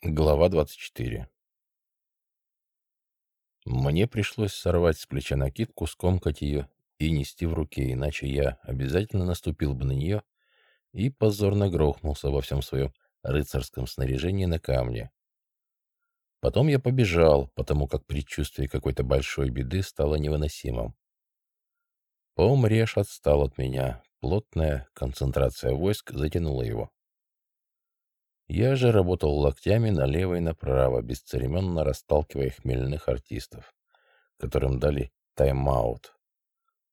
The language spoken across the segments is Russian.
Глава 24 Мне пришлось сорвать с плеча накидку, скомкать ее и нести в руке, иначе я обязательно наступил бы на нее и позорно грохнулся во всем своем рыцарском снаряжении на камне. Потом я побежал, потому как предчувствие какой-то большой беды стало невыносимым. Помреш отстал от меня, плотная концентрация войск затянула его. Я же работал локтями налево и направо, бесцеремонно расталкивая хмельных артистов, которым дали тайм-аут.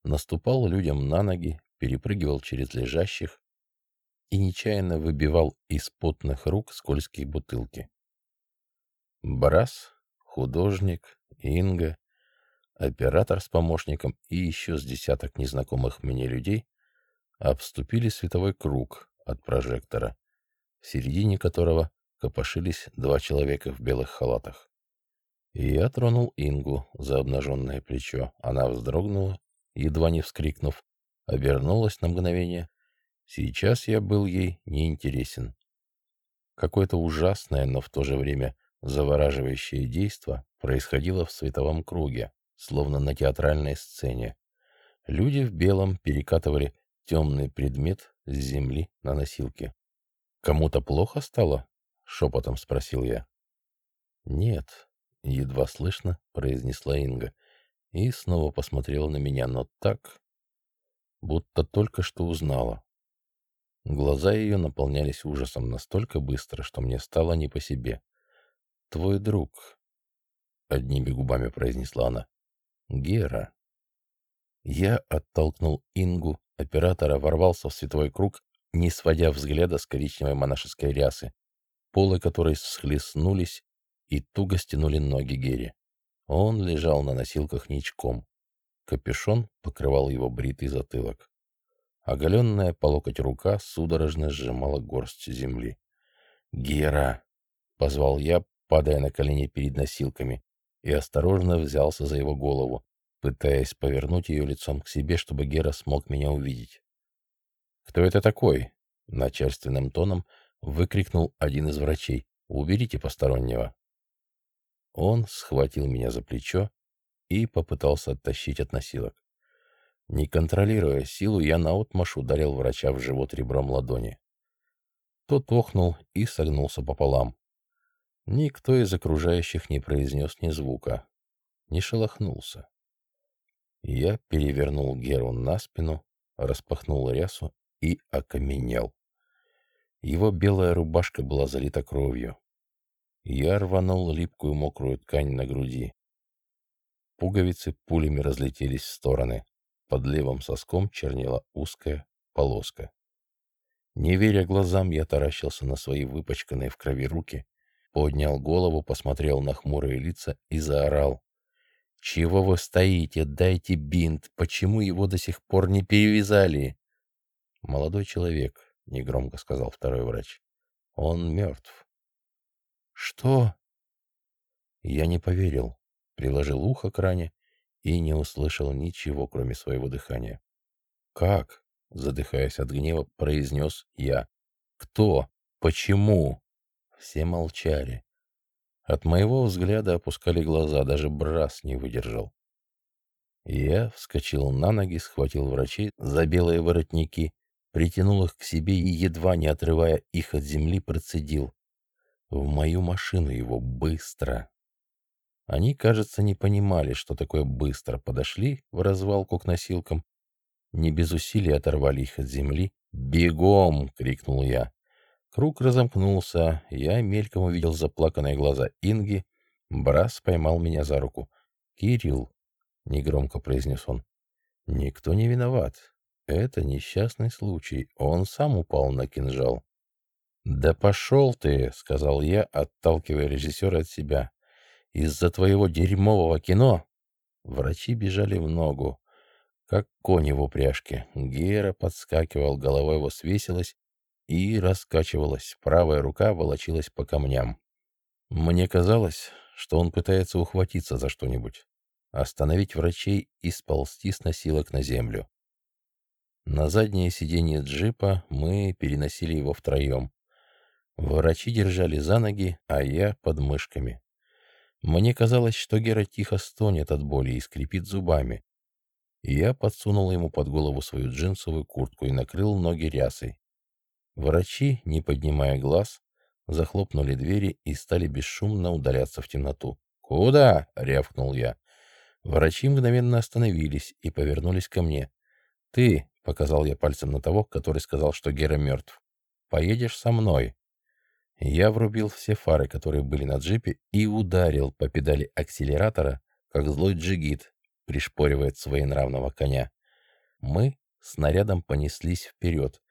Наступал людям на ноги, перепрыгивал через лежащих и нечаянно выбивал из потных рук скользкие бутылки. Брас, художник, Инга, оператор с помощником и еще с десяток незнакомых мне людей обступили световой круг от прожектора в середине которого копошились два человека в белых халатах. И я тронул Ингу за обнаженное плечо. Она вздрогнула, едва не вскрикнув, обернулась на мгновение. Сейчас я был ей неинтересен. Какое-то ужасное, но в то же время завораживающее действо происходило в световом круге, словно на театральной сцене. Люди в белом перекатывали темный предмет с земли на носилки. «Кому-то плохо стало?» — шепотом спросил я. «Нет», — едва слышно произнесла Инга и снова посмотрела на меня, но так, будто только что узнала. Глаза ее наполнялись ужасом настолько быстро, что мне стало не по себе. «Твой друг», — одними губами произнесла она, — «Гера». Я оттолкнул Ингу, оператора ворвался в световой круг не сводя взгляда с коричневой монашеской рясы, полы которой схлестнулись и туго стянули ноги Герри. Он лежал на носилках ничком. Капюшон покрывал его бритый затылок. Оголенная по локоть рука судорожно сжимала горсть земли. «Гера!» — позвал я, падая на колени перед носилками, и осторожно взялся за его голову, пытаясь повернуть ее лицом к себе, чтобы Гера смог меня увидеть. «Кто это такой?» — начальственным тоном выкрикнул один из врачей. «Уберите постороннего». Он схватил меня за плечо и попытался оттащить от носилок. Не контролируя силу, я наотмашь ударил врача в живот ребром ладони. Тот охнул и согнулся пополам. Никто из окружающих не произнес ни звука, не шелохнулся. Я перевернул Геру на спину, распахнул рясу и окаменел. Его белая рубашка была залита кровью. Я рванул липкую мокрую ткань на груди. Пуговицы пулями разлетелись в стороны. Под левым соском чернела узкая полоска. Не веря глазам, я таращился на свои выпачканные в крови руки, поднял голову, посмотрел на хмурые лица и заорал. «Чего вы стоите? Дайте бинт! Почему его до сих пор не перевязали?» «Молодой человек», — негромко сказал второй врач. «Он мертв». «Что?» Я не поверил, приложил ухо к ране и не услышал ничего, кроме своего дыхания. «Как?» — задыхаясь от гнева, произнес я. «Кто? Почему?» Все молчали. От моего взгляда опускали глаза, даже Брас не выдержал. Я вскочил на ноги, схватил врачей за белые воротники притянул их к себе и, едва не отрывая их от земли, процедил. В мою машину его быстро. Они, кажется, не понимали, что такое быстро. Подошли в развалку к носилкам, не без усилий оторвали их от земли. «Бегом!» — крикнул я. Круг разомкнулся, я мельком увидел заплаканные глаза Инги. Брас поймал меня за руку. «Кирилл!» — негромко произнес он. «Никто не виноват. Это несчастный случай. Он сам упал на кинжал. «Да пошел ты!» — сказал я, отталкивая режиссера от себя. «Из-за твоего дерьмового кино!» Врачи бежали в ногу, как кони в упряжке. Гера подскакивал, голова его свесилась и раскачивалась. Правая рука волочилась по камням. Мне казалось, что он пытается ухватиться за что-нибудь, остановить врачей и сползти с носилок на землю. На заднее сиденье джипа мы переносили его втроем. Врачи держали за ноги, а я под мышками. Мне казалось, что Гера тихо стонет от боли и скрипит зубами. Я подсунул ему под голову свою джинсовую куртку и накрыл ноги рясой. Врачи, не поднимая глаз, захлопнули двери и стали бесшумно удаляться в темноту. «Куда?» — рявкнул я. Врачи мгновенно остановились и повернулись ко мне. «Ты», — показал я пальцем на того, который сказал, что Гера мертв, — «поедешь со мной». Я врубил все фары, которые были на джипе, и ударил по педали акселератора, как злой джигит пришпоривает своенравного коня. Мы снарядом понеслись вперед,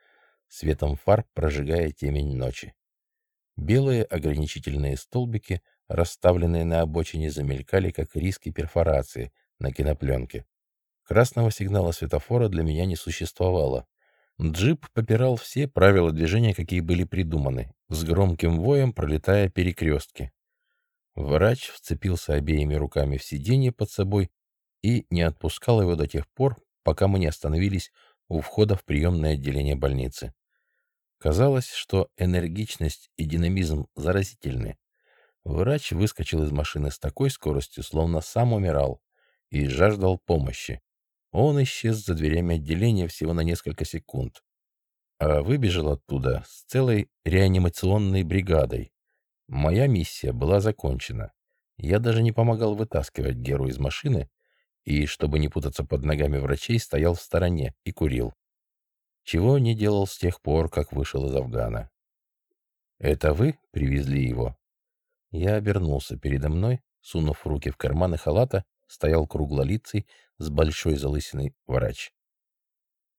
светом фар прожигая темень ночи. Белые ограничительные столбики, расставленные на обочине, замелькали, как риски перфорации на кинопленке. Красного сигнала светофора для меня не существовало. Джип попирал все правила движения, какие были придуманы, с громким воем пролетая перекрестки. Врач вцепился обеими руками в сиденье под собой и не отпускал его до тех пор, пока мы не остановились у входа в приемное отделение больницы. Казалось, что энергичность и динамизм заразительны. Врач выскочил из машины с такой скоростью, словно сам умирал, и жаждал помощи. Он исчез за дверями отделения всего на несколько секунд, а выбежал оттуда с целой реанимационной бригадой. Моя миссия была закончена. Я даже не помогал вытаскивать Геру из машины и, чтобы не путаться под ногами врачей, стоял в стороне и курил. Чего не делал с тех пор, как вышел из Афгана. «Это вы привезли его?» Я обернулся передо мной, сунув руки в карманы халата, стоял круглолицый с большой залысиной врач.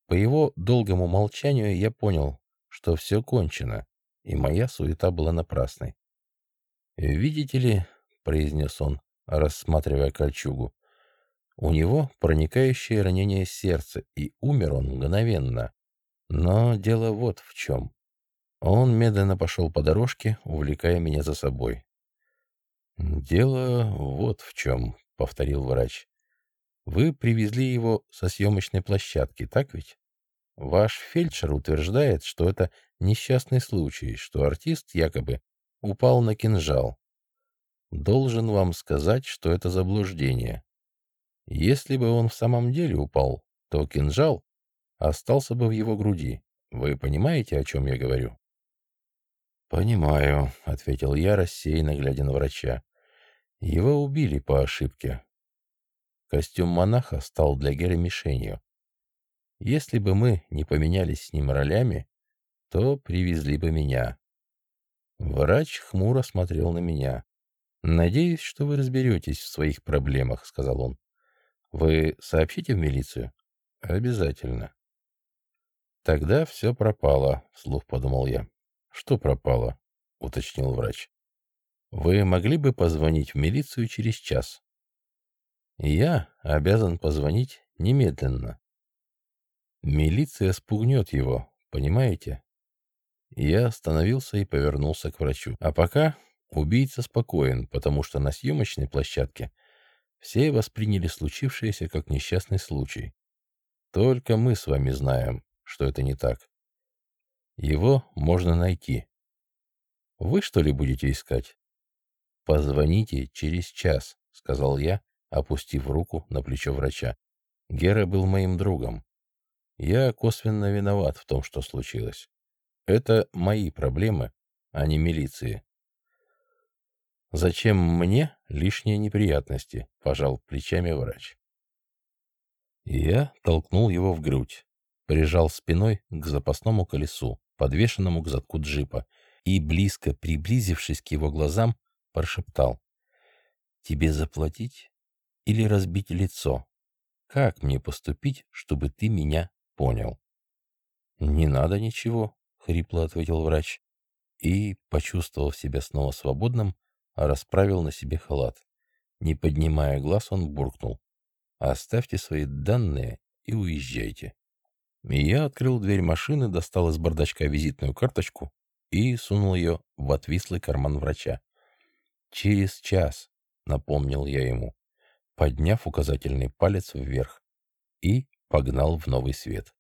По его долгому молчанию я понял, что все кончено, и моя суета была напрасной. «Видите ли», — произнес он, рассматривая кольчугу, — «у него проникающее ранение сердца, и умер он мгновенно. Но дело вот в чем». Он медленно пошел по дорожке, увлекая меня за собой. «Дело вот в чем», — повторил врач. «Вы привезли его со съемочной площадки, так ведь? Ваш фельдшер утверждает, что это несчастный случай, что артист якобы упал на кинжал. Должен вам сказать, что это заблуждение. Если бы он в самом деле упал, то кинжал остался бы в его груди. Вы понимаете, о чем я говорю?» «Понимаю», — ответил я, рассеянно глядя на врача. Его убили по ошибке. Костюм монаха стал для Геры мишенью. Если бы мы не поменялись с ним ролями, то привезли бы меня. Врач хмуро смотрел на меня. «Надеюсь, что вы разберетесь в своих проблемах», — сказал он. «Вы сообщите в милицию?» «Обязательно». «Тогда все пропало», — вслух подумал я. «Что пропало?» — уточнил врач. Вы могли бы позвонить в милицию через час? Я обязан позвонить немедленно. Милиция спугнет его, понимаете? Я остановился и повернулся к врачу. А пока убийца спокоен, потому что на съемочной площадке все восприняли случившееся как несчастный случай. Только мы с вами знаем, что это не так. Его можно найти. Вы что ли будете искать? «Позвоните через час», — сказал я, опустив руку на плечо врача. Гера был моим другом. Я косвенно виноват в том, что случилось. Это мои проблемы, а не милиции. «Зачем мне лишние неприятности?» — пожал плечами врач. Я толкнул его в грудь, прижал спиной к запасному колесу, подвешенному к задку джипа, и, близко приблизившись к его глазам, прошептал. «Тебе заплатить или разбить лицо? Как мне поступить, чтобы ты меня понял?» «Не надо ничего», — хрипло ответил врач. И, почувствовав себя снова свободным, расправил на себе халат. Не поднимая глаз, он буркнул. «Оставьте свои данные и уезжайте». И я открыл дверь машины, достал из бардачка визитную карточку и сунул ее в отвислый карман врача. «Через час», — напомнил я ему, подняв указательный палец вверх, и погнал в новый свет.